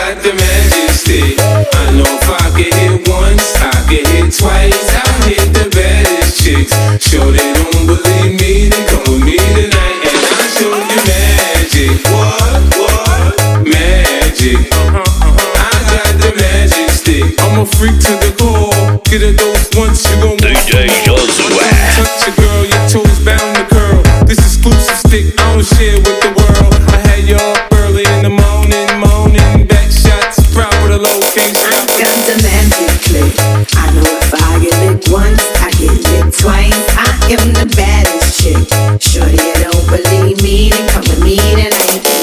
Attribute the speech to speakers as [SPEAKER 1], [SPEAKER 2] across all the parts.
[SPEAKER 1] got the magic stick. I know if I get hit once, I get hit twice. I hit the baddest chicks. Sure they don't believe me, then come with me tonight and I'll show you magic. What? What? Magic. Uh-huh, uh-huh. I got the magic stick. I'm a freak to the core. Get a dose once, you gon' DJ Josué. Touch your girl, your toes bound to curl. This exclusive stick, I don't share with the world. I had you
[SPEAKER 2] I am the baddest chick. Don't believe me, come with me and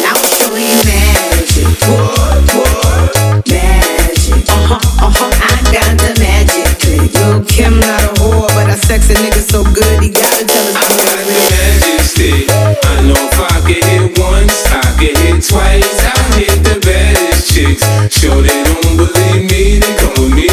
[SPEAKER 2] I'll show you magic. Magic. Uh huh. Uh huh. I got the magic Kim not
[SPEAKER 3] a whore, but nigga so good he gotta I got the
[SPEAKER 1] magic stick. I know if I get hit once, I get hit twice. I hit the baddest chicks. Sure they don't believe me, then come with me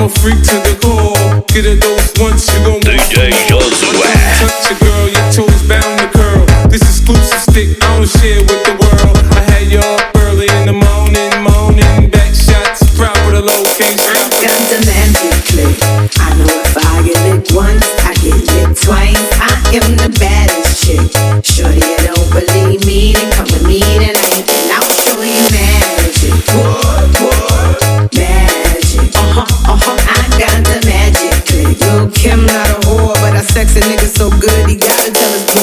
[SPEAKER 1] I'm a freak to the core. Get a dose once, you gon' DJ Josué. Touch a girl, your toes bound to curl. This exclusive stick, I don't share with the world. I had y'all early in the morning, moaning. Back shots, proud with a location. I got
[SPEAKER 2] the man quickly. I know if I get it once, I get it twice. I am the baddest chick. Sure you don't believe me, then come with me.
[SPEAKER 3] so good, he gotta tell his